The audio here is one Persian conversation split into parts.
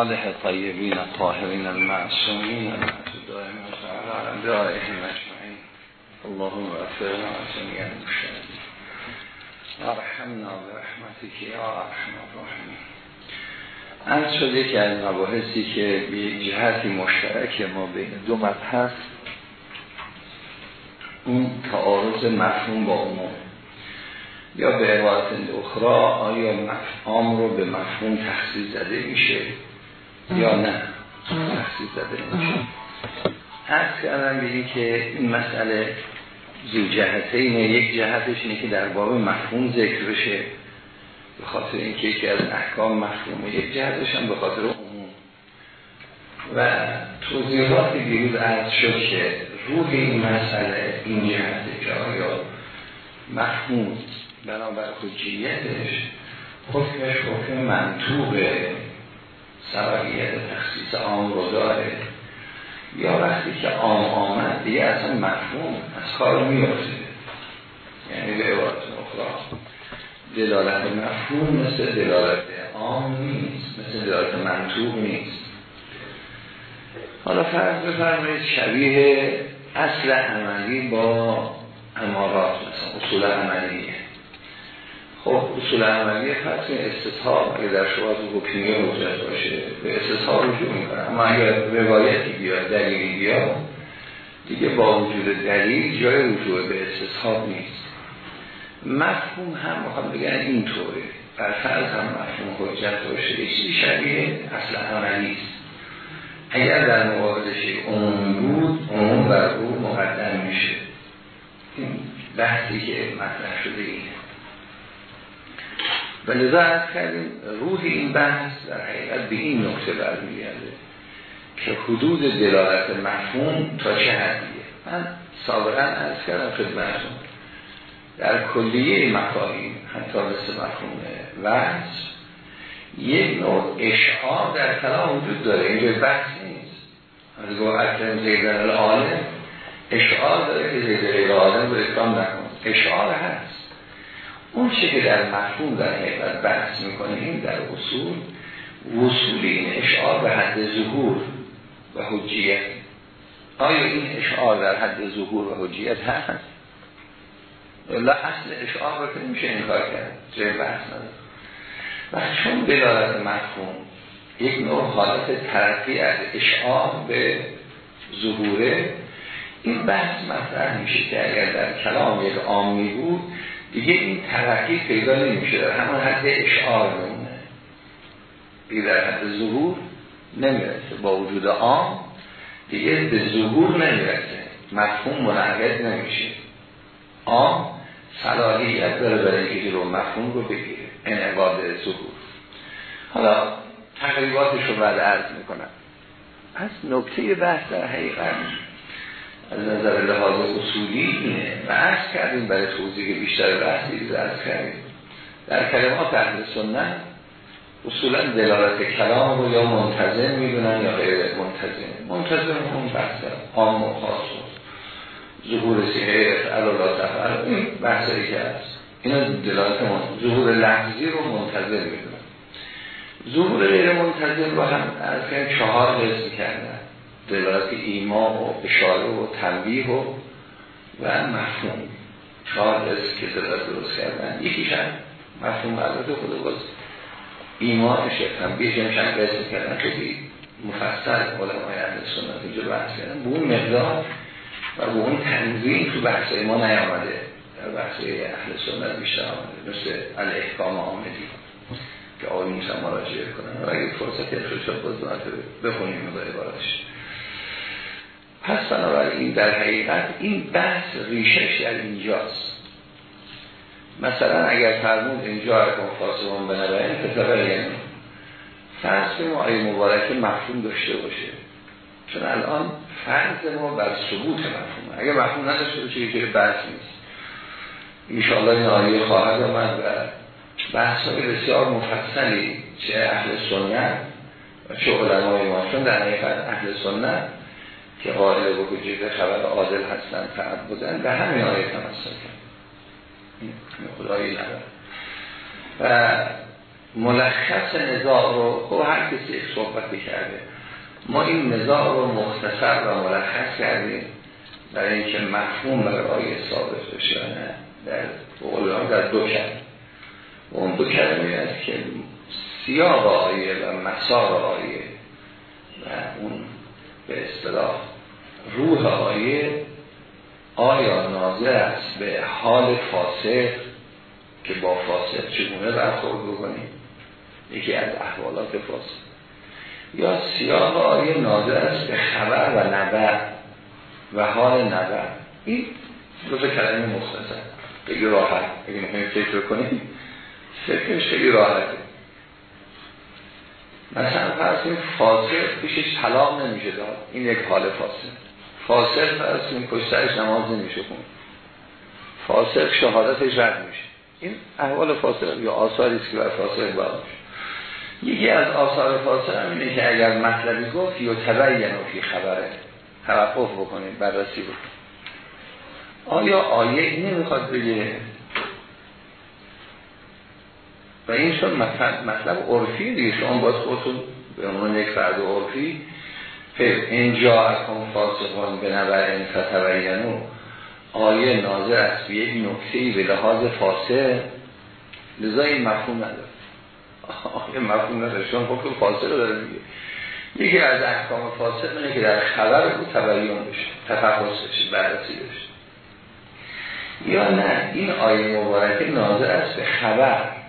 آله طیبین طاهرین المعصومین اللهم اغفرنا جميع المشاهدین. ارحمنا برحمتك یا ارحم الراحمین. از شده که از مباحثی که به جهتی مشترک ما بین دو مبحث اون تعارض مفهوم با عموم. یا به عبارت اخرى آیا مفهوم رو به مفهوم تخصیص زده میشه؟ یا نه. تخصیص زده. هست کردم که این مسئله زو جهته اینه. یک جهتش اینه که در باب مفهوم ذکر بشه. به خاطر اینکه یکی از احکام مفهومه یک جهتش هم به خاطر عموم و توضیحات دیروز عرض شد که روح این مسئله این جهته که آیا مفهوم بنابر حجیتش حکمش حکم منطوب سبقیت تخصیص عام رو داره یا وقتی که عام آمد دیگه اصلا مفهوم از کار میفته یعنی به عبارت اخرى دلالت مفهوم مثل دلالت عام نیست مثل دلالت منطوب نیست. حالا فرض بفرمایید شبیه اصل عملی با امارات مثلا اصول عملیه. خب اصول عملی فرض استثاب اگر در شواز حکمیه حجت باشه به استثاب رجوع می‌کنه. اما اگر روایتی بیاد دلیلی بیاد دیگه با وجود دلیل جای رجوع به استصحاب نیست. مفهوم هم می‌خوام بگن اینطوره. بر فرض هم مفهوم حجت باشه چیزی شبیه اصل عملی است. اگر در مقابلش عموم بود عموم بر او مقدم میشه. این بحثی که مطرح شده اینه. و لذا از کردیم. روح این بحث در حقیقت به این نکته برمیگرده که حدود دلالت مفهوم تا چه حدیه. من سابقا از کردم خدمتون در کلیه مفاهیم حتی مثل مفهوم وحش یک نوع اشعار در کلام وجود داره. اینجا بحث نیست. از گوه اکرم زیدن العالم اشعار داره که زیدن العالم رو اکرام نکن. اشعار هست. اون چه که در مفهوم در حقیقت بحث می‌کنیم در اصول وصول این اشعار به حد ظهور و حجیت آیا این اشعار در حد ظهور و حجیت هست؟ الا اصل اشعار رو که نمیشه انکار کرد جای بحث نداره و چون دلالت مفهوم یک نوع حالت ترقی از اشعار به ظهوره این بحث مطرح میشه که اگر در کلام یک عامی بود دیگه این ترقی پیدا نمیشه. در همون حد اشعار بمونه دیگه در حد ظهور نمی‌رسه. با وجود عام دیگه به ظهور نمی‌رسه. مفهوم منعقد نمیشه. عام صلاحیت داره برای اینکه رو مفهوم رو بگیره. انعقاد ظهور. حالا تقریباتش رو بعد عرض می‌کنم. از نکته بحث در حقیقت از نظر لحاظ اصولی اینه. و عرض کردیم برای توضیح بیشتر بحثی عرض کردیم. در کلمات اهل سنت اصولا دلالت کلام رو یا منتظم می‌دونن یا غیر منتظم. منتظم اون بحث عام و خاص ظهور سیغه علالا تفعل این بحثی که هست. اینا دلالت منتظم ظهور لحظی رو منتظم می‌دونن. ظهور غیر منتظم رو هم از چهار قسم کردن دلالت ایمان و اشاره و تنبیه و و مفهوم. چهار است که دلالت درست کردن. یکیش هم مفهوم البته خود باز ایمانش تنبیهش هم چند قسم کردن. خیلی مفصل. علمای اهل سنت اینجا بحث کردن. به اون مقدار و به اون تنظیم تو بحث ما نیامده. در بحث اهل سنت بیشتر آمده. مثل الاحکام آمدی که آقای موسی مراجعه کنن و اگه فرصت شد باز بخونیم. مدار عبارتش. در حقیقت این بحث ریشش در اینجاست. مثلا اگر فرمود اینجا رکن فاسمون بنابراین کتابه یعنی فرض ما آیه مبارکه مفهوم داشته باشه. چون الان فرض ما بر ثبوت مفهوم اگر مفهوم نداشته باشه یه بحث نیست. انشاءالله این آیه خواهد آمد و بحث های بسیار مفصلی چه اهل سنت و چه علمای ما. چون در حقیقت اهل سنت که قائل به وجود خبر عادل هستن تعب بودن. به همین آیه تمسک کرد. خدایی نداره. و ملخص نزاع رو خب هر کسی یک کرده. ما این نزاع رو مختصر و ملخص کردیم برای اینکه مفهوم برای آیه ثابت بشه. نه در قولان در دو و اون دو کلمه است که سیاق آیه و مسار آیه و اون به اصطلاح روح آیه آیا ناظر است به حال فاسق که با فاسق چگونه برخورد بکنیم؟ یکی از احوالات فاسق. یا سیاق آیه ناظر است به خبر و نبر و حال نبر این دو کلمه مختصر. خیلی راحت. اگه می‌خوایم فکر کنیم فکرش خیلی راحته. مثلا فرض کنیم فاسق پیشش طلاق نمیشه داد. این یک حال فاسق. فاسق فرض کنیم کشترش نماز نمیشه کن فاسق شهادتش رد میشه. این احوال فاسق یا آثاری است که بر فاسق باید یکی از آثار فاسق هم اینه که اگر مطلبی گفت یا تبین فی خبره. توقف بکنید بررسی بکنید. آیا آیه نمی‌خواد بگه؟ و این شد مطلب عرفی دیگه شما باید خودتون به عنوان یک فرد عرفی اینجا اکن فاسقان به نبر این فتبینو آیه ناظر است. به یک نکته به لحاظ فاسق لذا این مفهوم نداره. آیه مفهوم نداره. شما حکم فاسق رو داره میگه یکی از احکام فاسق اینه که در خبر بود تبیین بشه تفحص بشه بررسی بشه. یا نه این آیه مبارکه ناظر است به خبر.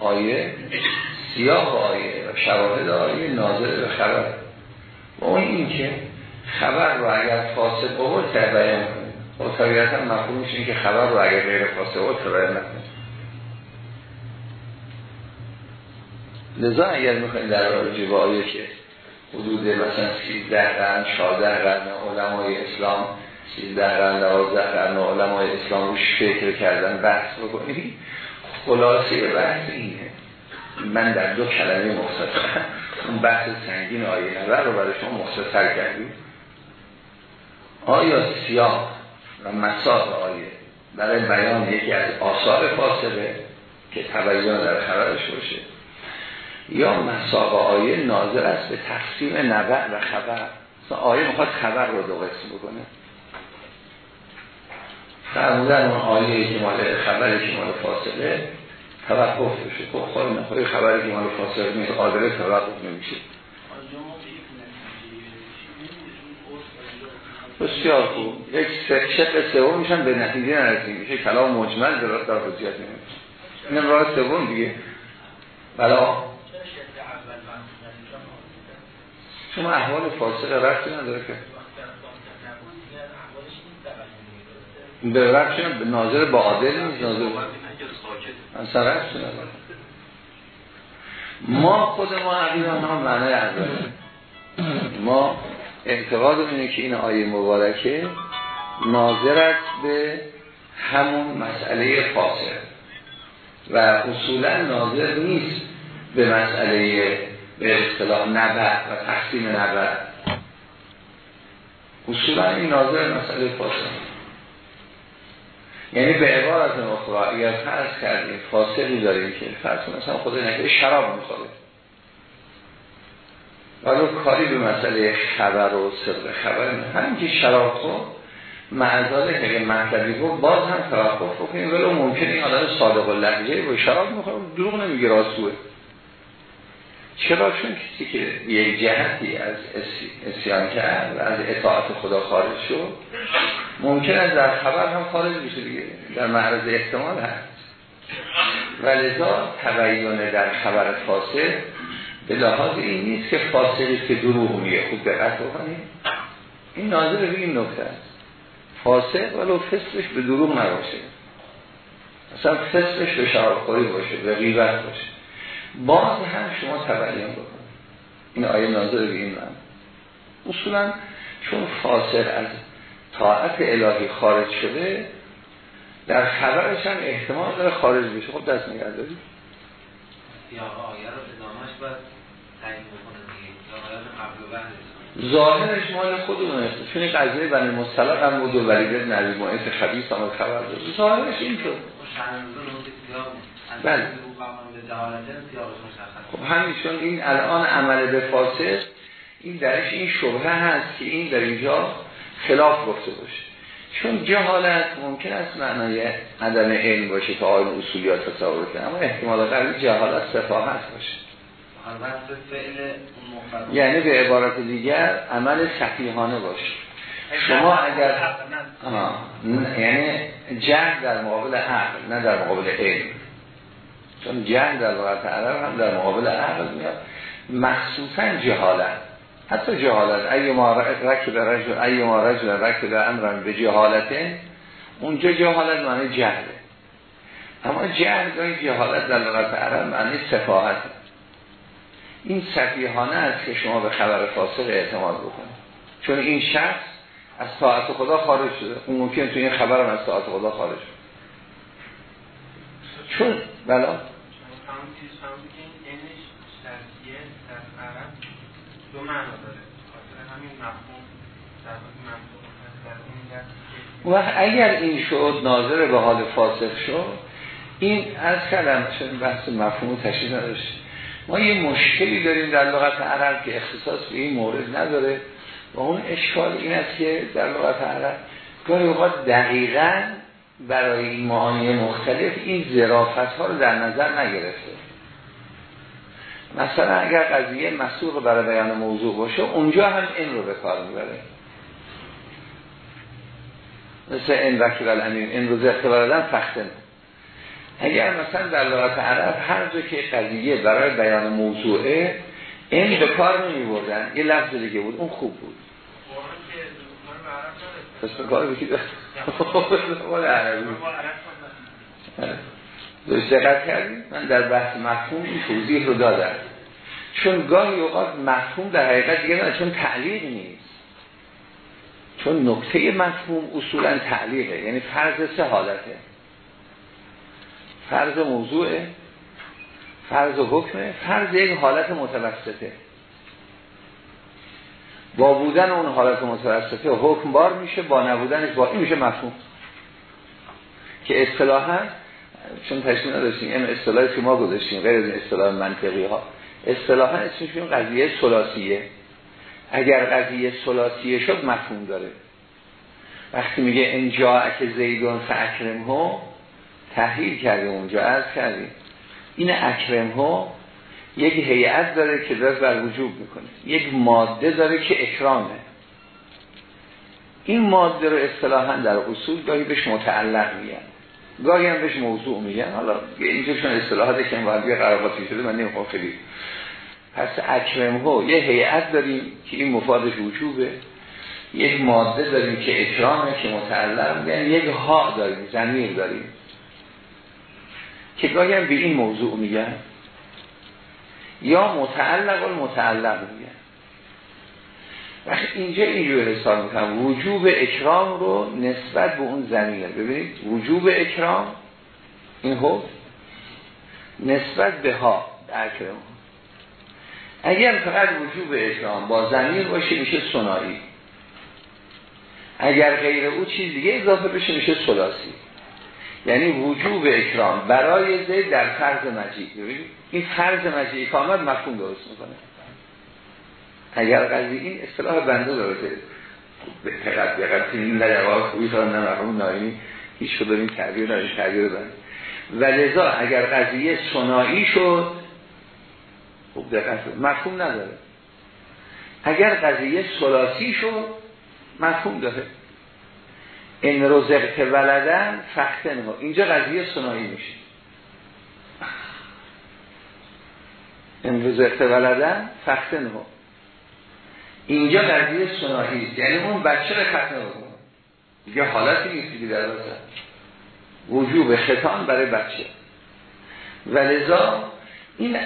آیه سیاه آیه و شواهد آیه ناظر به خبر. و اون این که خبر رو اگر فاسد بود بیان کنید و طبیعتا مفهومش این که خبر رو اگر غیر فاسد بود بیان نکنید لذا اگر می‌خواید در راجع به آیه که حدود مثلا 13 قرن 14 قرن علمای اسلام 13 قرن 12 قرن علمای اسلام رو فکر کردن بحث بکنید خلاصه بحث اینه. من در دو کلمه مختصر اون بحث سنگین آیه نظر رو برای شما مختصر کردیم. آیا سیاه و مساق آیه برای بیان یکی از آثار فاصله که تبیین در خبرش باشه؟ یا مساق آیه ناظر است به تقسیم نبع و خبر؟ آیه می‌خواد خبر رو دو قسم بکنه. فرمودن اون آیه که مال خبری که مال فاصله توقف بشه خب خواهی نخواهی خبری که مال فاصله نیست. قادره توقف نمیشه. بسیار خوب. یک شق سوم میشن به نتیجه نرسیم. میشه کلام مجمل در در حجیت نمیشه. اینم راه سوم دیگه. بلا. شما احوال فاسقه رفتی نداره که. به رفت ناظر با عادل نیست ناظر. رفت ما خود ما عقیدان ها معنی اول ما اعتقاد اینه که این آیه مبارکه ناظر به همون مسئله فاصل و اصولا ناظر نیست به مسئله به اصطلاح نبع و تقسیم نبع. اصولا این ناظر مسئله فاصل یعنی به عبارت اخرى اگر فرض کردیم فاسقی داریم که فرض مثلا خود نکرده شراب می‌خوره. ولی کاری به مسئله خبر و صدق خبر همین که شراب خور معذاره که مطلبی بود باز هم توقف بکنیم. ولی ممکنه این آدم صادق و لحجه با شراب می‌خوره. دروغ نمیگه راستوه. چرا؟ چون کسی که یک جهتی از اسیان کرد و از اطاعت خدا خارج شد ممکن است در خبر هم خارج بشه دیگه. در معرض احتمال هست. و لذا تبیین در خبر فاسد به لحاظ این نیست که فاسدی که دروغ میگه. خوب دقت بکنیم این ناظر به این نکته است. فاسد ولو فسقش به دروغ نباشه. اصلا فسقش به شرابخوری باشه به غیبت باشه. باز هم شما تبیین بکنید این آیه ناظر به این من اصولا چون فاسد از طاعت الهی خارج شده در خبرش هم احتمال داره خارج بشه. خب دست نگه دارید. یا آیه رو باید تعیین بکنه ظاهرش مال خودمونه چون این قضیه بنی مصطلق هم بود و ولید ابن عبی معیت خبیث هم خبر داد. ظاهرش این شد. بله. خب همیشون این الان عمل به فاسد این درش این شبهه هست که این در اینجا خلاف گفته باشه. چون جهالت ممکن است معنای عدم علم باشه که آن اصولیات تصور کنه. اما احتمال قوی جهالت صفاحت باشه. یعنی به عبارت دیگر عمل سفیهانه باشه. شما اگر یعنی جهل در مقابل عقل نه در مقابل علم. چون جهل در لغت عرب هم در مقابل عقل میاد. مخصوصا جهالت. حتی جهالت. ای ما رکب رجل ای ما رجل رکب امرن به جهالته اونجا جهالت معنی جهله اما جهل گاهی جهالت در لغت عرب معنی صفاحت این سفیهانه است که شما به خبر فاسق اعتماد بکنید. چون این شخص از طاعت خدا خارج شده. اون ممکن تو این خبرم از طاعت خدا خارج شده. چون بلا دو معنا داره. همین مفهوم و اگر این شد ناظر به حال فاسق شد این از کلم چون بحث مفهوم تشریح نداشت. ما یه مشکلی داریم در لغت عرب که اختصاص به این مورد نداره و اون اشکال این است که در لغت عرب گاهی اوقات دقیقا برای این معانی مختلف این زرافت ها رو در نظر نگرفته. مثلا اگر قضیه مسوق برای بیان موضوع باشه اونجا هم این رو به کار می‌بره. مثل این وکیل الامین این روز اختبار فختن اگر مثلا در لغت عرب هر جا که قضیه برای بیان موضوعه این به کار نمی بردن یه لفظ دیگه بود اون خوب بود. پس به کار بکی دوست دقت کردیم من در بحث مفهوم این توضیح رو دادم. چون گاهی اوقات مفهوم در حقیقت دیگه نه چون تعلیق نیست. چون نکته مفهوم اصولا تعلیقه یعنی فرض سه حالته. فرض موضوعه فرض حکمه فرض یک حالت متوسطه. با بودن اون حالت متوسطه حکم بار میشه با نبودنش با این میشه مفهوم. که اصطلاحا چون تشکیل نداشتیم این اصطلاحی که ما گذاشتیم غیر از اصطلاح منطقی ها اصطلاحا اسمشون قضیه سلاسیه اگر قضیه سلاسیه شد مفهوم داره. وقتی میگه انجا اک زیدون فاکرم ها تحلیل کردیم اونجا از کردیم. این اکرم ها یک هیئت داره که داره بر وجوب می‌کنه. یک ماده داره که اکرامه. این ماده رو اصطلاحا در اصول گاهی بهش متعلق میگن. گاهی هم بهش موضوع میگن. حالا اینجا چون اصطلاحات که یه قراباتی شده من نمی‌خوام خیلی پس اکرم ها. یه هیئت داریم که این مفادش وجوبه. یک ماده داریم که اکرامه که متعلق. میگن یک ها داریم زمیر داریم. که گاهی هم به این موضوع میگن. یا متعلق و متعلق میگن. اینجا اینجور حساب می‌کنم وجوب اکرام رو نسبت به اون زمینه. ببینید وجوب اکرام این حکم نسبت به ها اکرام اگر فقط وجوب اکرام با زمین باشه میشه سنایی اگر غیر او چیز دیگه اضافه بشه میشه سلاسی یعنی وجوب اکرام برای زید در فرض مجید. این فرض مجید که آمد مفهوم درست می‌کنه. اگر قضیه این اصطلاح بنده داره به فقط به قضیه این واقع خوبی تا نه مفهوم نایمی هیچ شده این تعبیر نایمی تعبیر بنده. و لذا اگر قضیه سنایی شد خوب دقت مفهوم نداره. اگر قضیه سلاسی شد مفهوم داره. این رزقت ولدن فختن ها اینجا قضیه سنایی میشه. این رزقت ولدن فختن ها اینجا قضیه سنایی است. یعنی اون بچه رو ختم بکن. دیگه حالتی نیستی که در وجوب ختان برای بچه. ولذا این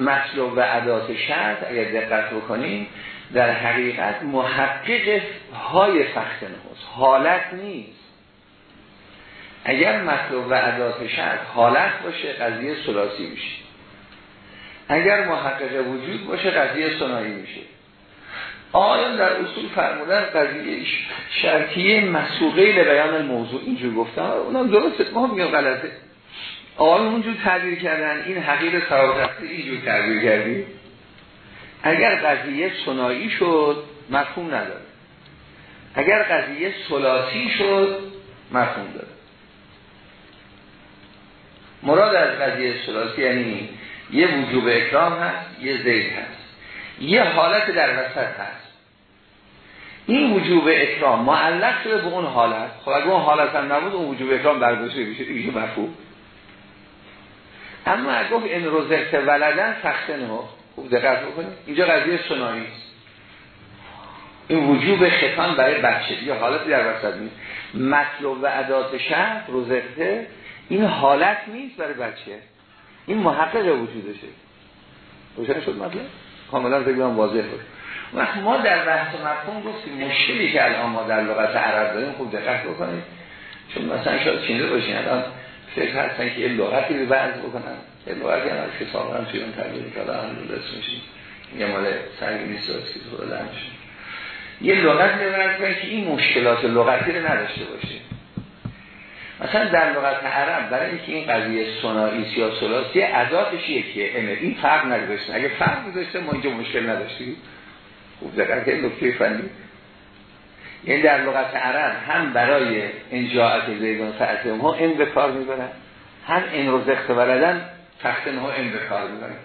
مطلوب و عدات شرط اگر دقت بکنیم در حقیقت محقق های فخت نخوز حالت نیست. اگر مطلوب و عدات شرط حالت باشه قضیه سلاسی میشه. اگر محقق وجود باشه قضیه سنایی میشه. آقایان در اصول فرمودن قضیه شرطیه مسوقه بیان الموضوع اینجور گفتن. اونم درسته ما میگم غلطه. آقایان اونجور تعبیر کردن این حقیق سراغتی اینجور تعبیر کردی. اگر قضیه سنایی شد مفهوم نداره. اگر قضیه سلاسی شد مفهوم داره. مراد از قضیه سلاسی یعنی یه وجوب اکرام هست یه زید هست. یه حالت در وسط هست. این وجوب اکرام معلق شده به اون حالت. خب اگه اون حالت هم نبود اون وجوب اکرام برداشته میشه دیگه مفهوم. اما اگه این روزکت ولدن سخته خوب دقت بکنید. اینجا قضیه سنایی است. این وجوب ختان برای بچه. یه حالتی در وسط نیست. مطلوب و عدات شهر روزکته این حالت نیست برای بچه. این محقق وجودشه. روشن شد مطلب؟ کاملا بگم واضح بود. ما در بحث مفهوم گفتیم مشکلی که الان ما در لغت عرب داریم خوب دقت بکنیم چون مثلا شاید چینده باشین الان فکر هستن که یه لغتی رو بعض بکنن. یه لغتی هم از کتاب هم توی اون تبدیل که الان رسم میشین یه مال سرگی نیست که تو یه لغت ببرن که این مشکلات لغتی رو نداشته باشه مثلا در لغت عرب برای اینکه این قضیه سوناریس یا سلاسی عداتش یکیه. این فرق نداشته. اگه فرق داشته ما اینجا مشکل نداشتیم. خوب دقیقه که نکته فنی. یعنی در لغت عرب هم برای انجاعت زیدان فعتهم ها این به کار می‌برن هم این روز اختبردن تختن ها این به کار می‌برن.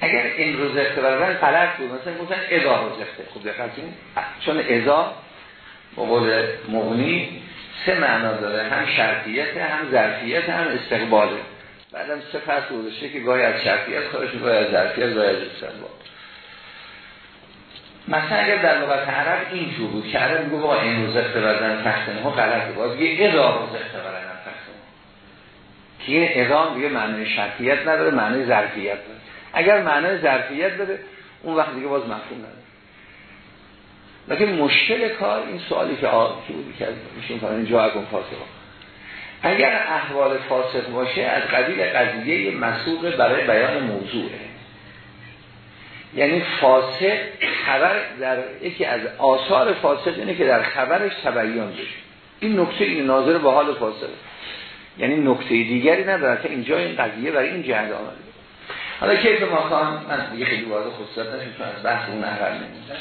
اگر این روز اختبردن غلط بود مثلا گفتن ازا روز اخته خوب دقیقه چون ازا بقول مغنی سه معنا داره هم شرطیت هم ظرفیت هم استقباله بعدم سه پس گذاشته که گاهی از شرطیت خواهش گاهی از ظرفیت گاهی از استقبال. مثلا اگر در لغت عرب اینجور بود که عرب میگه با این روز اختبردن تختنه ها غلطه. باز یه ادا روز اختبردن تختنه که این ادام دیگه معنی شرطیت نداره معنی ظرفیت داره اگر معنی ظرفیت داره اون وقت دیگه باز مفهوم نداره. لیکن مشکل کار این سوالی که آقای بودی که میشین فرمین جا اگم فاسقا اگر احوال فاسق باشه از قبیل قضیه مسئول برای بیان موضوعه. یعنی فاسق خبر در یکی از آثار فاسق اینه که در خبرش تبیان بشه. این نکته این ناظر به حال فاسق یعنی نکته دیگری نداره که اینجا این قضیه برای این جهد آمده. حالا کیف ماکان من یه خیلی وارد خصوصیت نشون چون از بحث اون اول نمیدن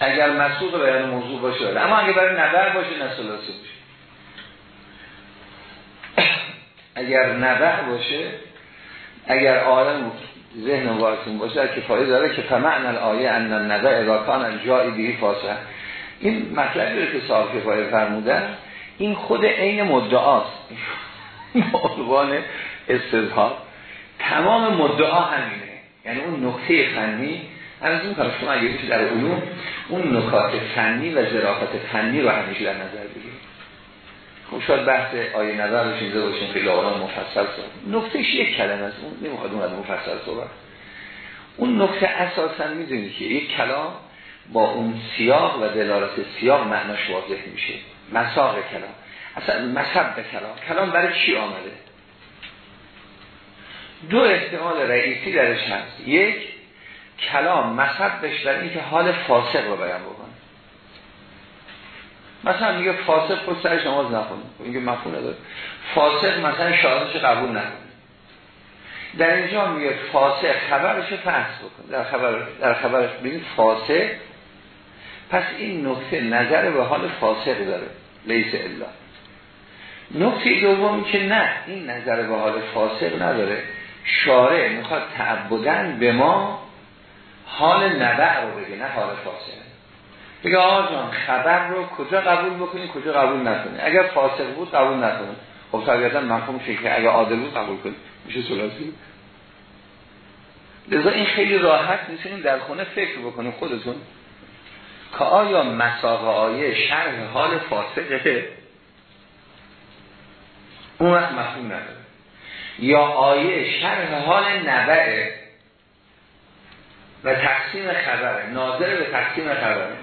اگر مسئول بیان موضوع باشه اما اگر برای نبر باشه نسلاسی باشه. اگر نبر باشه اگر آدم ذهن وارسون باشه که داره که فمعن الآیه ان النبع اذا کان جایی به فاسه این مطلبی رو که صاحب کفایه فرمودن این خود عین مدعاست. عنوان استظهار. تمام مدعا همینه. یعنی اون نقطه فنی از این کار شما اگه در علوم اون نکات فنی و ظرافت فنی رو همیشه در نظر بگیرید. خب شاید بحث آیه نظر رو چیزه باشیم خیلی آقا مفصل صحبت. نکتهش یک کلمه است اون نمی‌خواد اون از مفصل صحبت. اون نکته اساسا می‌دونید که یک کلام با اون سیاق و دلالت سیاق معناش واضح میشه. مساق کلام. اصلا مصب کلام. کلام برای چی آمده؟ دو احتمال رئیسی درش هست. یک کلام مصبش برای اینکه حال فاسق رو بیان بکنه. مثلا میگه فاسق خود سرش نماز نخونه. اینکه مفهوم نداره. فاسق مثلا شهادتش قبول نکنه. در اینجا میگه فاسق خبرش فحص بکن در خبر در خبرش ببین فاسق. پس این نکته نظر به حال فاسق داره. لیس الا. نکته دومی که نه این نظر به حال فاسق نداره. شارع می‌خواد تعبدن به ما حال نبع رو بگه نه حال فاسق بگه آقا خبر رو کجا قبول بکنی کجا قبول نکنی؟ اگر فاسق بود قبول نکنی. خب طبیعتا مفهوم که اگر عادل بود قبول کنی. میشه سلاسی لذا این خیلی راحت می‌تونیم در خونه فکر بکنیم خودتون. که آیا مساق آیه شرح حال فاسقه؟ اون وقت مفهوم نداره. یا آیه شرح حال نبعه؟ و تقسیم خبره. ناظر به تقسیم خبره.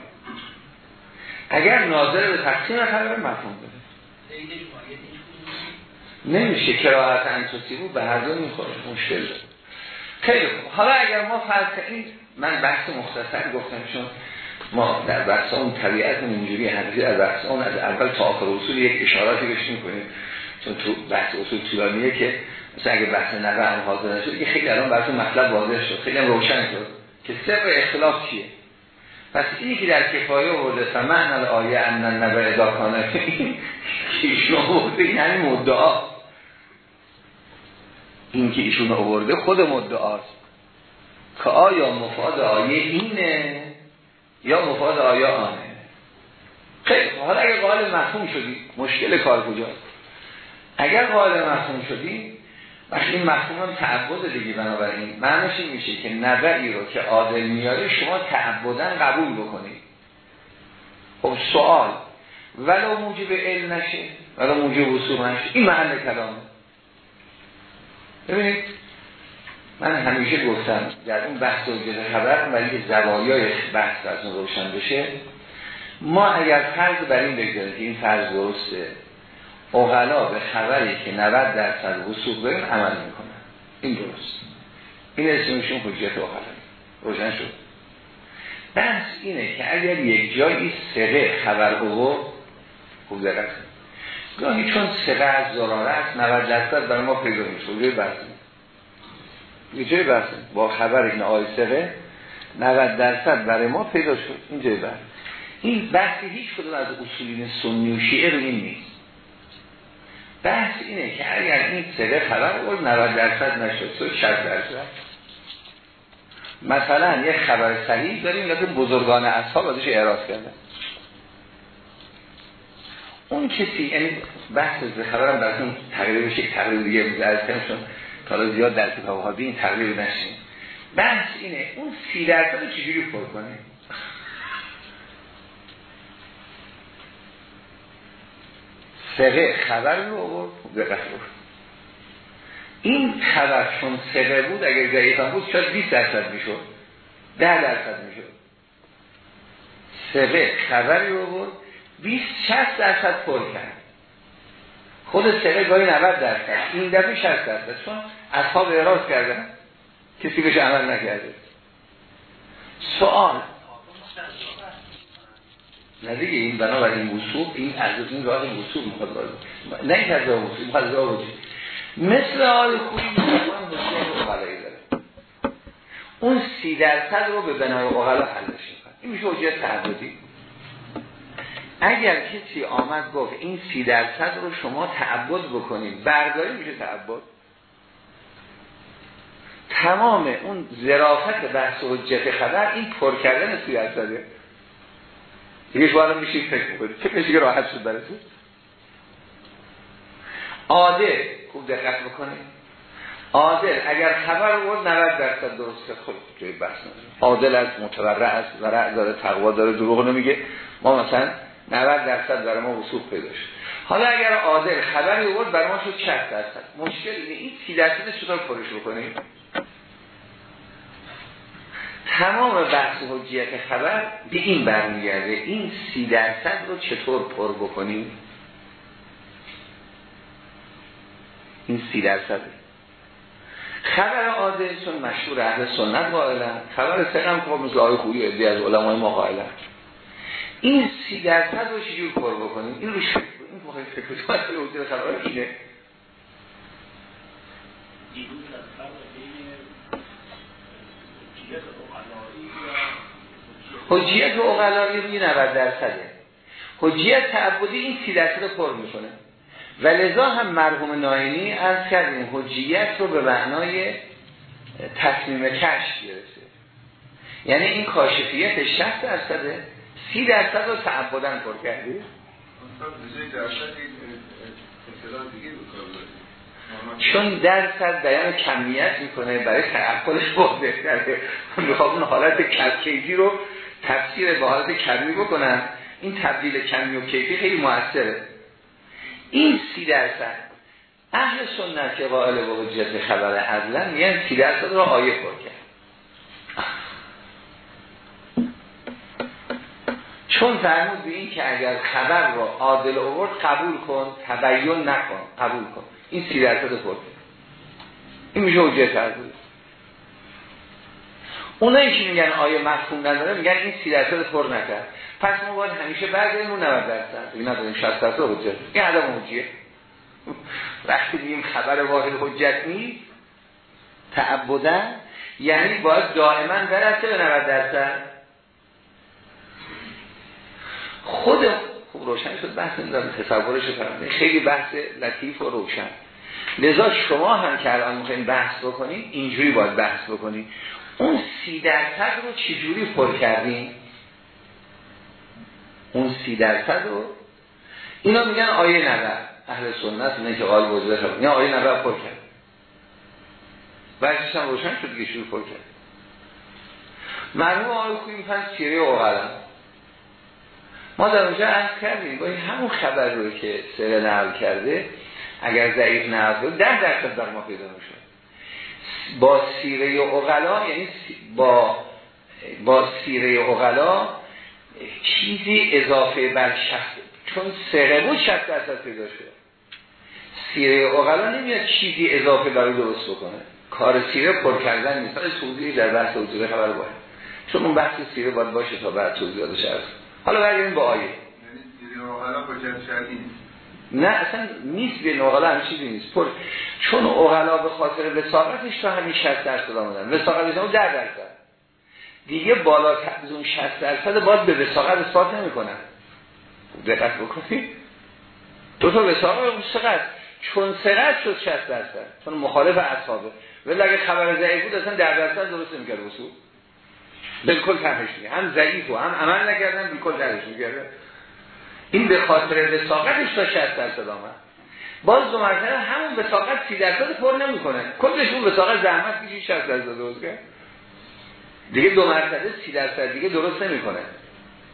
اگر ناظر به تقسیم خبره مفهوم بده. نمیشه کراهت انتوسی بود به هر دو می‌خوره. مشکل داره. خیلی خوب. حالا اگر ما فرض این من بحث مختصر گفتم چون ما در بحث اون طبیعت اینجوری همیشه در بحث اون از اول تا آخر اصول یک اشاراتی بهش کنیم چون تو بحث اصول طولانیه که مثلا اگه بحث نقل هم حاضر نشد که خیلی الان بحث مطلب واضح شد. خیلی هم روشن شد. که سر اختلاف چیه؟ پس اینی که در کفایه آورده سمعن آیه ان النبع اذا کان ایشون آورده یعنی مدعا. این که ایشون آورده خود مدعاست. که آیا مفاد آیه اینه یا مفاد آیه آنه؟ خیلی حالا اگر قائل مفهوم شدی مشکل کار کجاست؟ اگر قائل مفهوم شدی این مفهوم تعبد دیگه بنابراین. معنیش این میشه که نظری رو که عادل میاره شما تعبدن قبول بکنید خب سوال. ولو موجب علم نشه ولو موجب وصول نشه. این محل کلامه. ببینید من همیشه گفتم در اون بحث و خبر ولی زوایای بحث از اون روشن بشه ما اگر فرض بر این بگذاریم که این فرض درسته اغلا به خبری که 90 درصد وسوق بریم عمل می‌کنن. این درست. این اسمشون حجیت اغلا. روشن شد. بحث اینه که اگر یک جایی سره خبر او خوب دقت گاهی چون سره از زراره است 90 درصد برای ما پیدا میشه. روی بحث یه جای بحث با خبر این آی سره 90 درصد برای ما پیدا شد. این جای بحث. این بحثی هیچ کدوم از اصولین سنی و شیعه رو این نیست. بحث اینه که اگر این سره خبر بود 90 درصد نشد تو 60 درصد. مثلا یه خبر صحیح داریم لیکن بزرگان اصحاب ازش اعراض کردن. اون کسی یعنی بحث از خبرم براتون تقریبا بشه تقریب دیگه از چون حالا زیاد در کتاب این تقریب نشین. بحث اینه اون سی درصد چجوری پر کنه؟ سقه خبر رو آورد دقت این خبر چون سقه بود اگر ضعیف بود شاید 20 درصد می‌شد. 10 درصد می‌شد. سقه خبری رو آورد 20 60 درصد پر کرد. خود سقه گاهی 90 درصد این دفعه 60 درصد. چون اصحاب اعراض کردن کسی بهش عمل نکرده. سوال. نه دیگه این بنابراین وصول این از این راه وصول می‌خواد باید نه این از راه وصول می‌خواد راه وصول مثل آل خوبی داره. اون سی درصد رو به بنای اقلا حلش می‌کنه این میشه حجیت تعبدی اگر کسی آمد گفت این سی درصد رو شما تعبد بکنید برداری میشه تعبد. تمام اون ظرافت بحث و حجت خبر این پر کردن سی درصده. دیگه شما میشید فکر می‌کنید چه میشه که راحت شد براتون؟ عادل خوب دقت بکنید عادل اگر خبر بود 90 درصد درسته خب جای بحث عادل از متورع است ورع داره تقوا داره دروغ نمیگه ما مثلا 90 درصد برای ما وصول پیدا شد. حالا اگر عادل خبری بود برای ما شد 60 درصد. مشکل اینه این 30 درصد چطور پرش بکنیم؟ تمام بحث حجیت خبر به این برمیگرده. این سی درصد رو چطور پر بکنیم؟ این سی درصد. خبر عادل چون مشهور اهل سنت قائلن. خبر سقم که مثل آقای خویی ادی از علمای ما قائلن. این سی درصد رو چجور پر بکنیم؟ این رو شکل این فکر کنید خبر اینه. حجیت اقلایی روی 90 درصده. حجیت تعبدی این 30 درصد پر می‌کنه. و لذا هم مرحوم ناینی از کردیم حجیت رو به معنای تصمیم کش گرفته. یعنی این کاشفیت 60 درصده 30 درصد رو تعبدن پر کردی. چون درصد بیان کمیت می‌کنه برای تعقلش واضح کرده می‌خواد اون حالت کیفی رو تفسیر به حالت کمی بکنن این تبدیل کمی و کیفی خیلی موثره. این سی درصد. اهل سنت که قائل به حجت خبر عدلا میگن سی درصد رو آیه پر کرد. چون فرمود به این که اگر خبر رو عادل آورد قبول کن تبیین نکن قبول کن. این سی درصد پر کرد. این میشه حجت عدل. اونایی که میگن آیه مفهوم نداره میگن این 30 درصد پر نکرد. پس ما باید همیشه برداریم اون 90 درصد. این نداریم 60 درصد حجت. این عدم حجیه. وقتی میگیم خبر واحد حجت نیست تعبدن یعنی باید دائما برسه به 90 درصد. خود خوب روشن شد بحث نمیدارم تصورش فرمونه خیلی بحث لطیف و روشن. لذا شما هم که الان می‌خواین بحث بکنید اینجوری باید بحث بکنید اون سی درصد رو چجوری پر کردیم؟ اون سی درصد رو؟ اینا میگن آیه نبر اهل سنت اینه که قال بوده خب اینا آیه نبر پر کرد. بعدش هم روشن شد که شروع پر کرد. مرموم آقای خوی میفن سیره اوغلا ما در اونجا عرض کردیم. با همون خبر رو که سره نقل کرده اگر ضعیف نقل ده درصد در ما پیدا میشه با سیره اغلا یعنی با با سیره اغلا چیزی اضافه بر شخص چون سره بود شخص درصد پیدا شد سیره اغلا نمیاد چیزی اضافه برای درست بکنه. کار سیره پر کردن نیست. توضیحی در بحث وجود خبر باید. چون اون بحث سیره باید باشه تا بعد توضیحاتش حالا برگردیم با آیه. یعنی سیره اغلا نه اصلا نیست به نقلا هم چیزی نیست. پر چون اغلا به خاطر وساقتش تا همین 60 درصد آمدن. وساقتش هم 10 درصد. دیگه بالا از اون 60 درصد باید به وساقت اثبات نمی‌کنن. دقت بکنید. دو تا وساقت اون چقدر چون سرعت شد 60 درصد. چون مخالف اصحابه. ولی اگه خبر ضعیف بود اصلا 10 درصد درست نمی‌کرد وصول. بالکل ترهش هم ضعیف و هم عمل نکردن بالکل ترهش می‌کرده این به خاطر وساقتش تا 60 درصد آمد. باز دو مرتبه همون وساقت 30 درصد پر نمی‌کنه. کلش اون وساقت زحمت میشه 60 درصد کرد دیگه دو مرتبه 30 درصد دیگه درست نمی‌کنه.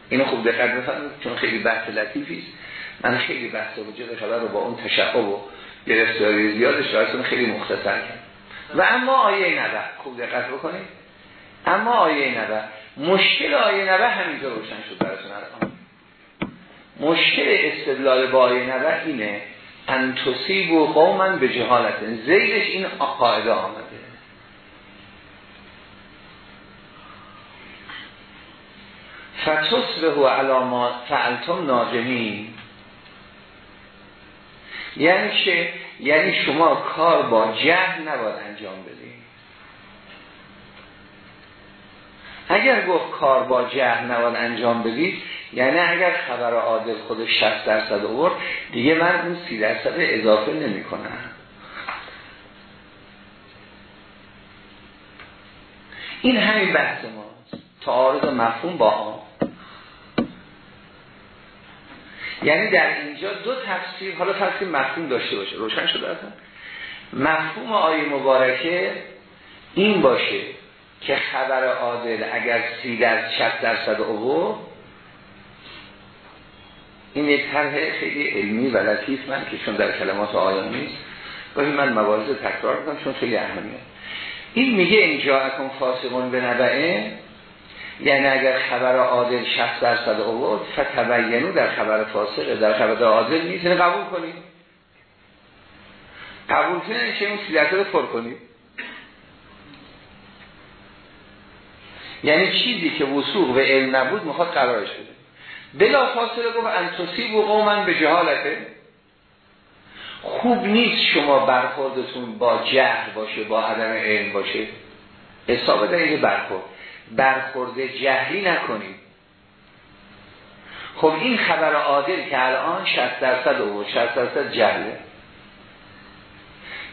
اینو خوب دقت بفرمایید چون خیلی بحث لطیفی است. من خیلی بحث وجود خبر رو با اون تشعب و گرفتاری زیادش رو خیلی مختصر کرد و اما آیه نبه. خوب دقت بکنید. اما آیه نبه. مشکل آیه نبه همینجا روشن شد براتون. الان مشکل استدلال با آیه نبه اینه انتصیب و قومن به جهالت. زیرش این قاعده آمده. فتصبه علامات فعلتم ناجمین یعنی که یعنی شما کار با جهل نباید انجام بدید اگر گفت کار با جهل نباید انجام بدید یعنی اگر خبر عادل خود 60 درصد آورد دیگه من اون 30 درصد اضافه نمی کنم. این همین بحث ما تعارض مفهوم با هم یعنی در اینجا دو تفسیر حالا تفسیر مفهوم داشته باشه. روشن شده اصلا. مفهوم آیه مبارکه این باشه. که خبر عادل اگر سی در 60 درصد اوورد این یک طرح خیلی علمی و لطیف من که چون در کلمات آیان نیست. گاهی من موارد تکرار کنم چون خیلی اهمیه این میگه اینجا اکن فاسقون به نبعه یعنی اگر خبر عادل 60 درصد آورد فتبینو در خبر فاسقه در خبر عادل نیست. یعنی قبول کنید قبول کنید که اون 30 درصد پر کنید یعنی چیزی که وسوق و علم نبود می‌خواد قرارش بده. بلا فاصله گفت انتصیب و قومن به جهالته. خوب نیست شما برخوردتون با جهل باشه با عدم علم باشه. حساب این برخورد. برخورد جهلی نکنید خب این خبر عادل که الان 60 درصد و 60 درصد جهله.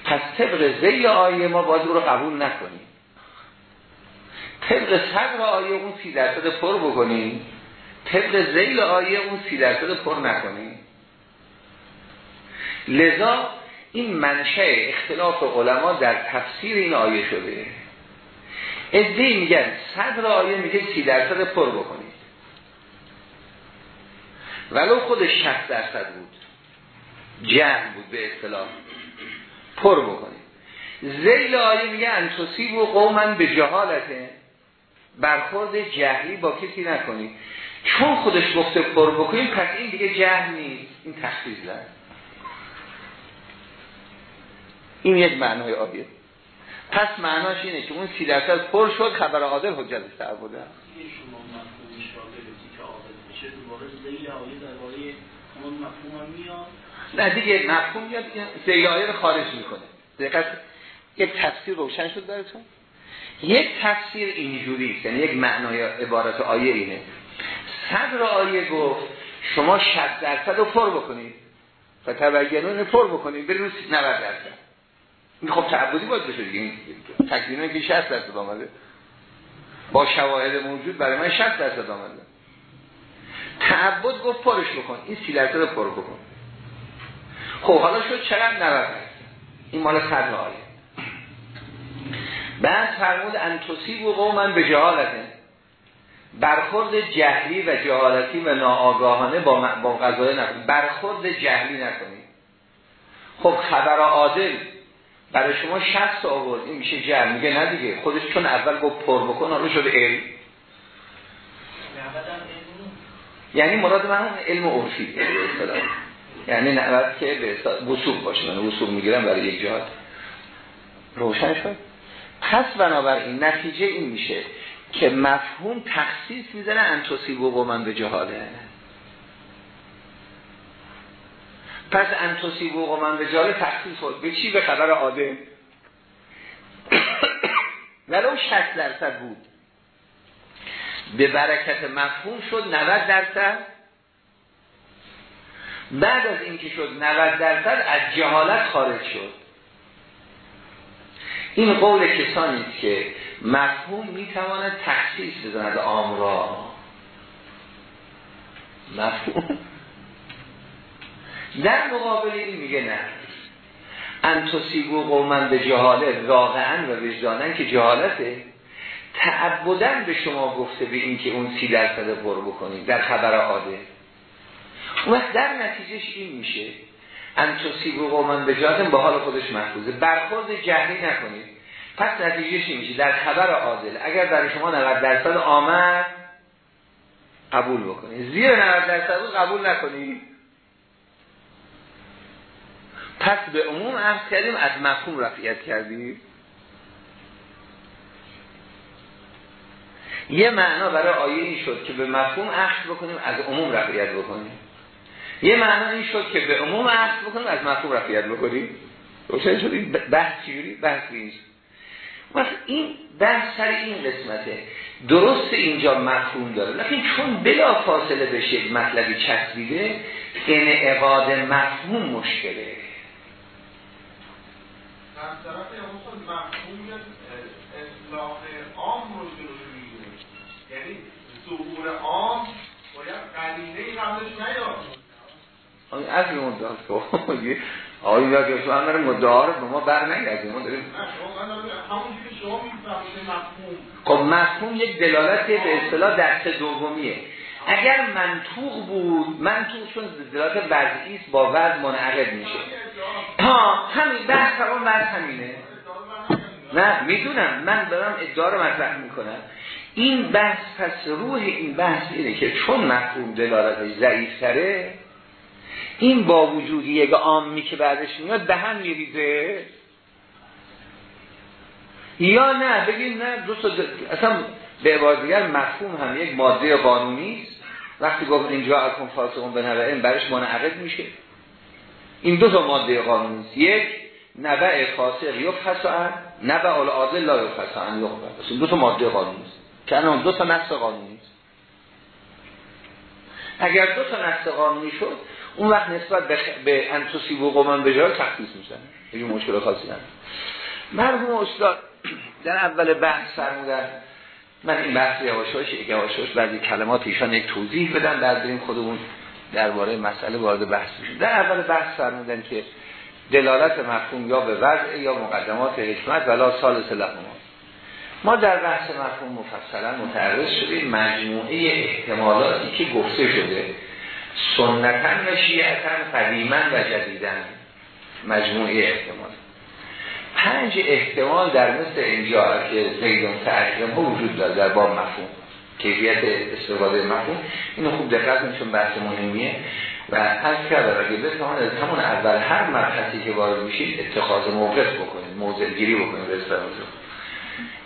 پس طبق زی آیه ما باید رو قبول نکنیم. طبق صدر آیه اون سی درصد پر بکنیم. طبق زیل آیه اون سی درصد پر نکنیم. لذا این منشه اختلاف علما در تفسیر این آیه شده. ادهی میگن صدر آیه میگه سی درصد پر بکنید ولو خودش 60 درصد بود. جمع بود به اصطلاح. پر بکنید زیل آیه میگه انتصیب و قومن به جهالته. برخورد جهلی با کسی نکنید چون خودش گفته پر بکنید پس این دیگه جهل نیست. این تخصیص این یک معنای آیه پس معناش اینه که اون سی درصد پر شد خبر عادل حجت بوده مفهوم میاد. نه دیگه مفهوم میاد زیر آیه رو خارج می‌کنه. دقیقاً یک تفسیر روشن شد براتون. یک تفسیر اینجوری یعنی یک معنای عبارت آیه اینه. صدر آیه گفت شما 60 درصد رو پر بکنید. و تبینون پر بکنید برید 90 درصد. این خب تعبدی باید بشه دیگه. تکلیمه که 60 درصد آمده. با شواهد موجود برای من 60 درصد آمده. تعبد گفت پرش بکن. این 30 درصد رو پر بکن. خب حالا شد چقدر 90 درصد؟ این مال صدر آیه. بعد فرمود انتوسیب و قومن به جهالته. برخورد جهلی و جهالتی و ناآگاهانه با, با قضایه نکنید. برخورد جهلی نکنید. خب خبر عادل. برای شما شخص آورد. این میشه جهل. میگه نه دیگه. خودش چون اول گفت پر بکن حالا شده علم. یعنی مراد من علم عرفی. یعنی نباید که به وصول باشه. من وصول می‌گیرم برای یک جهات روشن شد؟ پس بنابراین نتیجه این میشه که مفهوم تخصیص می‌زنه انتوسیب و قومن به جهاله. پس انتوسیب و قومن به جهاله تخصیص خود. به چی؟ به خبر عاده ولو 60 درصد بود. به برکت مفهوم شد 90 درصد. بعد از اینکه شد 90 درصد از جهالت خارج شد. این قول کسانی که مفهوم می‌تواند تخصیص بزند عام را. مفهوم؟ در مقابل این میگه نه. انتوسیبو قومن به جهاله واقعا و وجدانن که جهالته تعبدن به شما گفته به این که اون سی درصد پر بکنید. در خبر عاده اون در نتیجهش این میشه انتوسیب قومن به جهاتم با حال خودش محفوظه. برخورد جهلی نکنید. پس نتیجهش میشه. در خبر عادل اگر در شما 90 درصد آمد قبول بکنید. زیر 90 درصد قبول نکنید. پس به عموم عرض کردیم از مفهوم رفیت کردیم یه معنا برای آیه این شد که به مفهوم عهد بکنیم از عموم رفیت بکنیم. یه معنا این شد که به عموم عهد بکنیم از مفهوم رفیت بکنیم. روشن شدیم بحث چیوری بحث نیست. وقت این بحث سر این قسمته. درست اینجا مفهوم داره. لیکن چون بلا فاصله بشه مطلبی چسبیده انعقاد مفهوم مشکله. یعنی ظهور عام باید قرینه قبلش نیاد. اصل مدعا آقای یا که هم مدعا رو به ما بر نگردیم ما داریم. خب مفهوم یک دلالت به اصطلاح دست دومیه. اگر منطوق بود منطوق چون دلالت وضعی است با وضع منعقد میشه ها همین بحث هم بحث همینه. نه می‌دونم. من دارم ادعا رو مطرح می‌کنم. این بحث پس روح این بحث اینه که چون مفهوم دلالت ضعیف تره این با وجود یک عامی که بعدش میاد دهن میریزه یا نه بگیم نه دو اصلا به عبارت مفهوم هم یک ماده قانونی است. وقتی گفت اینجا اکن فاسقون به این برش منعقد میشه. این دو تا ماده قانونی است. یک نبع فاسق یا فسان نبع العادل لا یا فسان یا دو تا ماده قانونی است. که الان دو تا نص قانونی است. اگر دو تا نص قانونی شد اون وقت نسبت به, به انتوسی و قومن به جای تخصیص میشن. یه مشکل خاصی نداره مرحوم استاد در اول بحث فرمودن من این بحث یواشاش یواشاش بعضی کلمات ایشان یک توضیح بدن در بریم خودمون درباره مسئله وارد بحث میشیم در اول بحث فرمودن که دلالت مفهوم یا به وضع یا مقدمات حکمت ولا سال لهما. ما در بحث مفهوم مفصلا متعرض شدیم. مجموعه احتمالاتی که گفته شده سنتن و شیعتن قدیمن و جدیدن مجموعه احتمال. پنج احتمال در مثل اینجا که زیدون تعجیم ها وجود داره در باب مفهوم کیفیت استفاده مفهوم. اینو خوب دقت میشون بحث مهمیه. و از کرده اگه بتوان از همون اول هر مرحسی که وارد میشید اتخاذ موقف بکنید موضع گیری بکنید.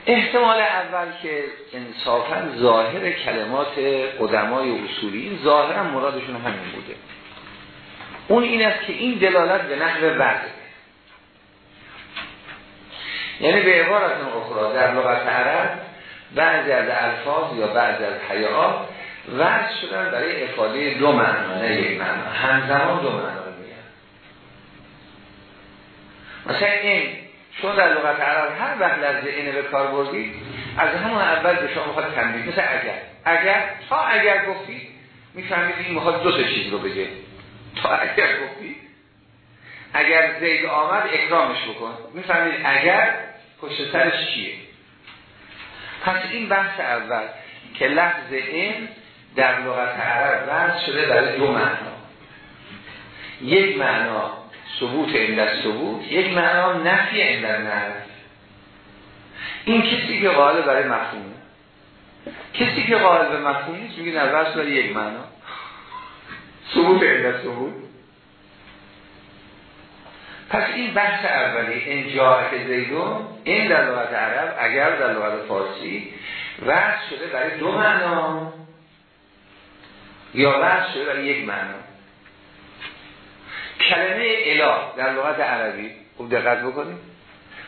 احتمال اول که انصافا ظاهر کلمات قدمای اصولی این ظاهرا مرادشون همین بوده. اون این است که این دلالت به نحو وضع یعنی به عبارت اخرى در لغت عرب بعضی از الفاظ یا بعضی از حیات وضع شدن برای افاده دو معنا نه یک معنا. همزمان دو معنا میگن. مثلا این چون در لغت عرب هر وقت لفظ اینه به کار بردید از همون اول به شما می‌خواد تنبیه مثل اگر. اگر تا اگر گفتید می‌فهمید این می‌خواد دو تا چیز رو بگه. تا اگر گفتید اگر زید آمد اکرامش بکن. می‌فهمید اگر پشت سرش چیه. پس این بحث اول که لفظ این در لغت عرب وضع شده برای دو معنا. یک معنا ثبوت اندر ثبوت یک معنا نفی اندر نفی. این کسی که قائل برای مفهومه. کسی که قائل به مفهوم نیست میگه در برای یک معنا. ثبوت اندر ثبوت. پس این بحث اولی این جاعت زیدون این در لغت عرب اگر در لغت فارسی وضع شده برای دو معنا. یا وضع شده برای یک معنا. کلمه اله در لغت عربی خوب دقت بکنید.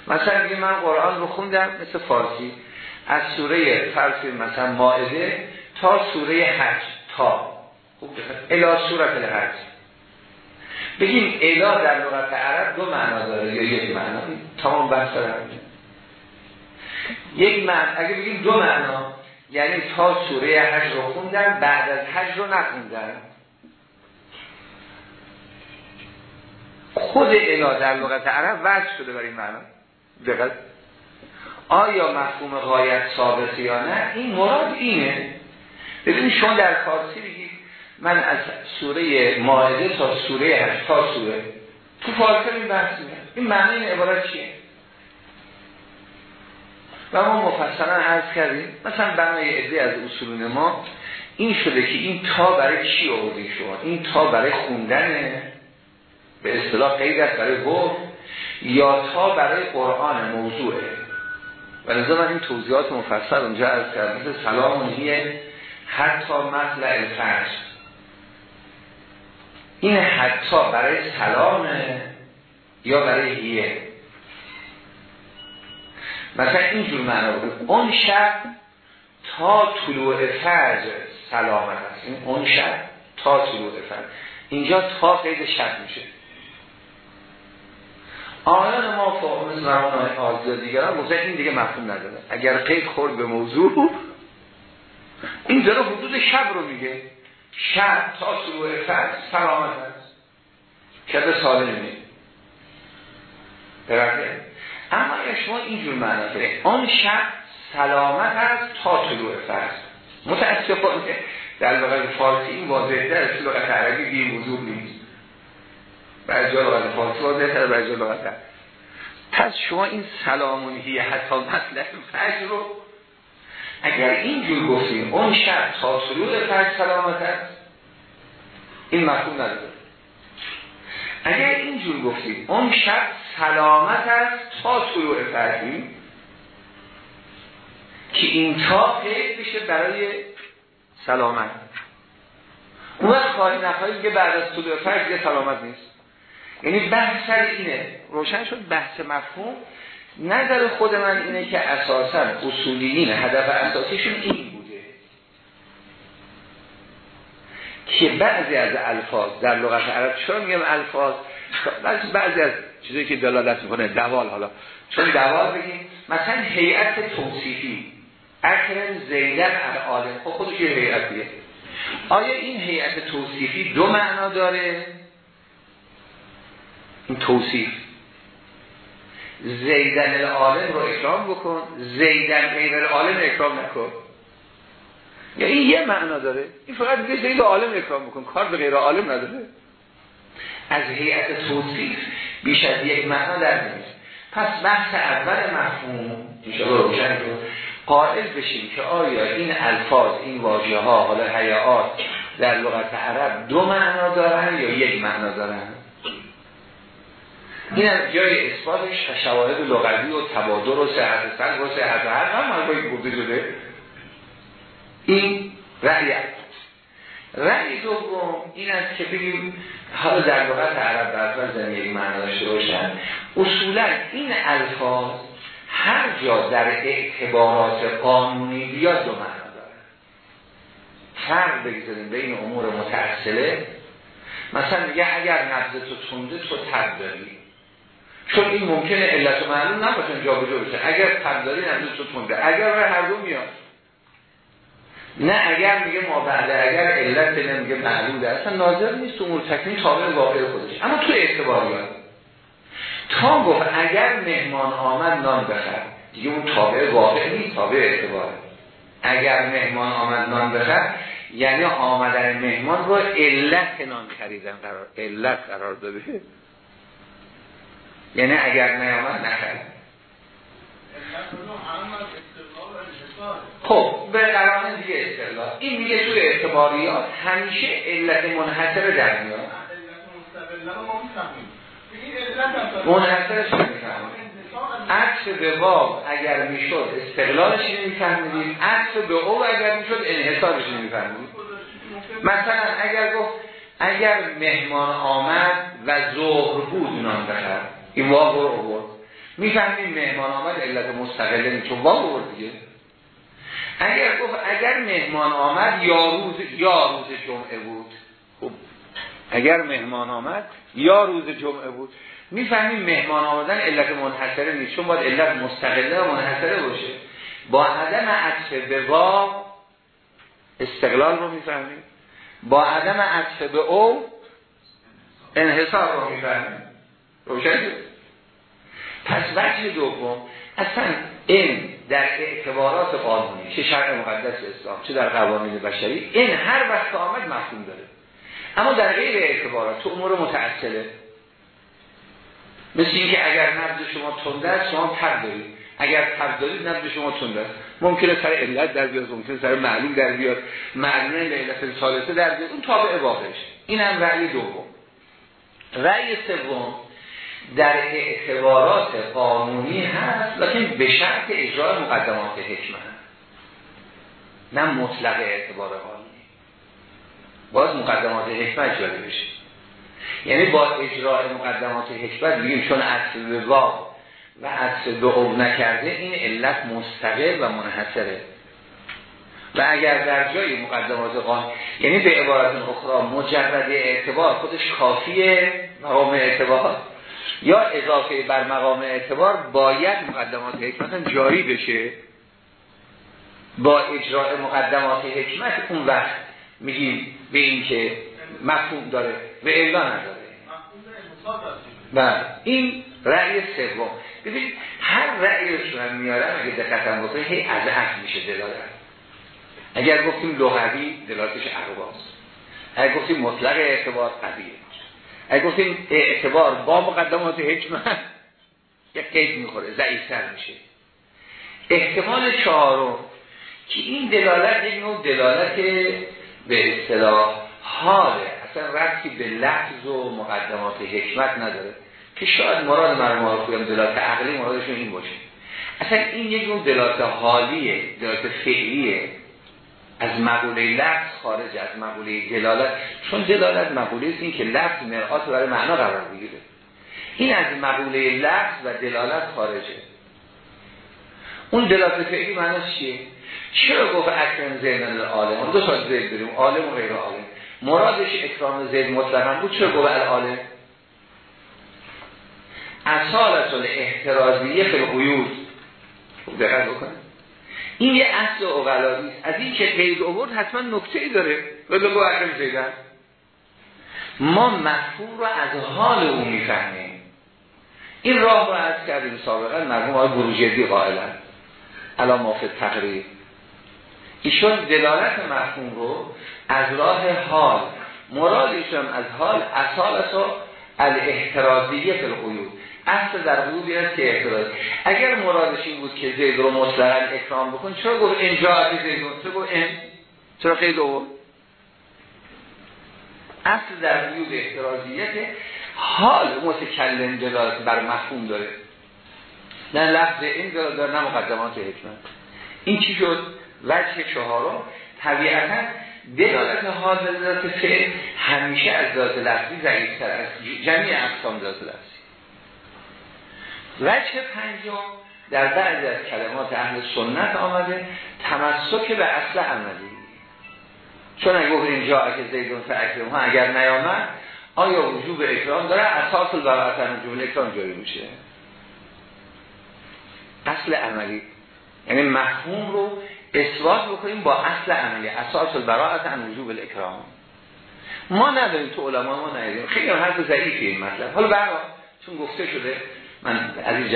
مثلا اگه من قرآن رو خوندم مثل فارسی. از سوره فرسی مثلا مائده تا سوره حج تا. اله سورت الحج. بگیم اله در لغت عرب دو معنا داره یا یک معنا؟ تمام بحث داره یک معنا اگه بگیم دو معنا یعنی تا سوره حج رو خوندن بعد از حج رو نخوندن خود اله در لغت عرب وضع شده برای معنا. دقیق آیا مفهوم غایت ثابت یا نه؟ این مراد اینه. ببینید شما در فارسی بگید من از سوره ماعده تا سوره هشت تا سوره. تو فارسی این بحث این معنی این عبارت چیه؟ و ما مفصلا عرض کردیم مثلا برای عده از اصولون ما این شده که این تا برای چی آوردی شما؟ این تا برای خوندنه؟ به اصطلاح قید برای گفت یا تا برای قرآن موضوعه. و نظر این توضیحات مفصل اونجا از کردم. مثل سلام هیه حتی مطلع الفرش این حتی برای سلامه یا برای هیه؟ مثلا اینجور معنا بود اون شب تا طلوع فجر سلامت است. این اون شب تا طلوع فجر. اینجا تا قید شب میشه. آیان ما فاهم مثل مرمان آزاد دیگران گفتن این دیگه مفهوم نداره. اگر قید خورد به موضوع این داره حدود شب رو میگه. شب تا طلوع فجر سلامت است. شب سالمی درسته؟ اما اگر شما اینجور معنا کنید آن شب سلامت است تا طلوع فجر. متاسفانه در لغت فارسی این واضح در لغت عربی بی نیست. بعضی لغت فارسی واضح تر بعضی لغت پس شما این سلامونی حتی مطلب فجر رو اگر اینجور گفتیم اون شب تا طلوع فجر سلامت است. این مفهوم نداره. اگر اینجور گفتیم اون شب سلامت است تا طلوع فجر که این تا قید بشه برای سلامت. اون وقت خواهی نخواهی که بعد از طلوع فجر سلامت نیست. یعنی بحث سر اینه. روشن شد بحث مفهوم. نظر خود من اینه که اساسا اصولیین هدف اساسیشون این بوده. که بعضی از الفاظ در لغت عرب چرا میگم الفاظ؟ بعضی از چیزایی که دلالت می‌کنه دوال حالا. چون دوال بگیم مثلا هیئت توصیفی. اکرم زیدن العالم خب خودش یه هیئتیه. آیا این هیئت توصیفی دو معنا داره؟ این توصیف. زیدن العالم رو اکرام بکن. زیدن غیر العالم اکرام نکن. این یه معنا داره. این فقط میگه زید عالم اکرام بکن. کار به غیر عالم نداره. از هیئت توصیف بیش از یک معنا در نمیشه پس بحث اول مفهوم رو روشن رو قائل بشیم که آیا این الفاظ این واژه ها حالا حیات در لغت عرب دو معنا دارن یا یک معنا دارن؟ این از جای اثباتش شواهد لغوی و تبادر و صحت سر و صحت هر هم باید بوده. شده این رأی رأی دوم این است که بگیم حالا در لغت عرب در زمین یک معنا داشته باشن. اصولا این الفاظ هر جا در اعتبارات قانونی بیاد دو معنا داره فرق بگذاریم بین امور متأصله. مثلا میگه اگر نبض تو تونده تو تب داری. چون این ممکنه علت و معلوم نباشن جا بشه. اگر تب داری نبض تو تونده اگر به هر دو میاد. نه اگر میگه ما بعد اگر علت نمیگه معلوم ده اصلا ناظر نیست امور تکمیل تابع واقع خودش اما تو اعتباریات تا گفت اگر مهمان آمد نان بخر. دیگه اون تابع واقع نیست تابع اعتباره. اگر مهمان آمد نان بخر یعنی آمدن مهمان رو علت نان خریدن قرار علت قرار داده. یعنی اگر نیامد نخر خب به قرانه دیگه استقلال این میگه توی اعتباریات همیشه علت منحصر در میاد. منحصرش نمی‌فهمم عکس به باب اگر می‌شد استقلالش نمیفهمیدیم عکس به او اگر می‌شد انحصارش نمیفهمیدیم مثلا اگر گفت اگر مهمان آمد و ظهر بود نان بخر این واقع رو بود می‌فهمیم مهمان آمد علت مستقله چون واقع بود دیگه. اگر گفت اگر مهمان آمد یا روز یا روز جمعه بود. خب اگر مهمان آمد یا روز جمعه بود. می‌فهمیم مهمان آمدن علت منحصره نیست چون باید علت مستقله و منحصره باشه. با عدم عطف به با استقلال رو می‌فهمیم با عدم عطف به او انحصار رو می‌فهمیم روشن پس وجه دوم اصلا این در اعتبارات قانونی چه شرع مقدس اسلام چه در قوانین بشری این هر وقت آمد مفهوم داره. اما در غیر اعتبارات تو امور متعسله مثل اینکه اگر نبض شما تنده است شما تب دارید. اگر تب دارید نبض شما تنده است. ممکنه سر علت در بیاد ممکنه سر معلوم در بیاد. معلومه به علت در بیاد. اون تابع واقعش این هم رأی دوم. رأی سوم در اعتبارات قانونی هست لیکن به شرط اجرای مقدمات حکمه نه مطلق اعتبار قانونی. باید مقدمات حکمت جاری بشه. یعنی با اجرای مقدمات حکمت بگیم چون اصل به و اصل به نکرده این علت مستقل و منحصره. و اگر در جای مقدمات قانونی یعنی به عبارت اخرى مجرد اعتبار خودش کافیه مقام اعتبار. یا اضافه بر مقام اعتبار باید مقدمات حکمت جاری بشه. با اجراع مقدمات حکمت اون وقت میگیم به این که مفهوم داره و الا نداره. بله. این رأی سوم. ببینید هر رأی رو من میارم اگه دقتم بکنید هی از اصل میشه دلالت. اگر گفتیم لغوی دلالتش اقواست اگر گفتیم مطلق اعتبار قویه. اگه گفتیم اعتبار با مقدمات حکمت یک قید می‌خوره ضعیفتر میشه. احتمال چهارم که این دلالت یک نوع دلالت به اصطلاح حاله. اصلا رفتی به لفظ و مقدمات حکمت نداره که شاید مراد مرموم رو خویم دلالت عقلی مرادشون این باشه. اصلا این یک نوع دلالت حالیه دلالت فعلیه. از مقوله لفظ خارج از مقوله دلالت چون دلالت مقوله است این که لفظ مرآت برای معنا قرار بگیره این از مقوله لفظ و دلالت خارجه. اون دلالت فعلی معناش چیه؟ چرا گفت اکرم زیدن عالم دو تا زید بریم عالم و غیر عالم. مرادش اکرام زید مطلقا بود چرا گفت العالم؟ اصالت احترازیه فی القیود. خوب دقیق بکنه این یه اصل اقلایی است از این که قید آورد حتما نکته ای داره. ولی با اکرم زیدن ما مفهوم رو از حال او می‌فهمیم. این راه رو از کردیم سابقا مرموم های بروجردی قائلن الان مافد تقریب ایشون دلالت مفهوم رو از راه حال مرادشون از حال اصالت و الاحترازیه فی القیود. اصل در قیودی هست که احتراز اگر مرادش این بود که زید رو مطلقا اکرام بکن چرا گفت اینجا زیدون چرا گفت این؟ چرا قید او اصل در وجود احترازیت حال متکلم دلالت بر مفهوم داره. نه لفظ این داره نه مقدمات حکمت. این چی شد؟ وجه چهارم طبیعتا دلالت حال به ذات فعل همیشه از ذات لفظی ضعیفتر از جمعی اقسام ذات لفظی. وجه پنجم در بعضی از کلمات اهل سنت آمده تمسک به اصل عملی. چون اگه گفت اینجا اگه زیدون فاکرم ها اگر نیامد آیا وجوب اکرام داره؟ اساس البراءت وجوب اکرام جاری میشه. اصل عملی. یعنی مفهوم رو اثبات بکنیم با اصل عملی. اساس البراءت عن وجوب الاکرام. ما نداریم تو علما ما نداریم. خیلی حرف ضعیفی این مطلب. حالا برای چون گفته شده من از این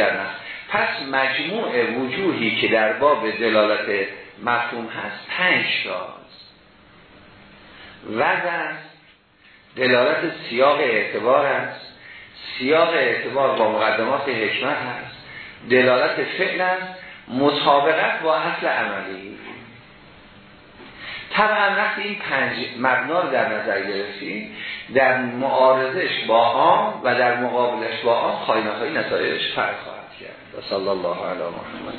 پس مجموع وجوهی که در باب دلالت مفهوم هست پنج تاست وزن دلالت سیاق اعتبار است سیاق اعتبار با مقدمات حکمت هست دلالت فعل است مطابقت با اصل عملی. طبعا وقتی این پنج مبنا رو در نظر گرفتیم در معارضش با آن و در مقابلش با آن خاینات های نتایش فرق خواهد کرد. و صلی الله علی محمد.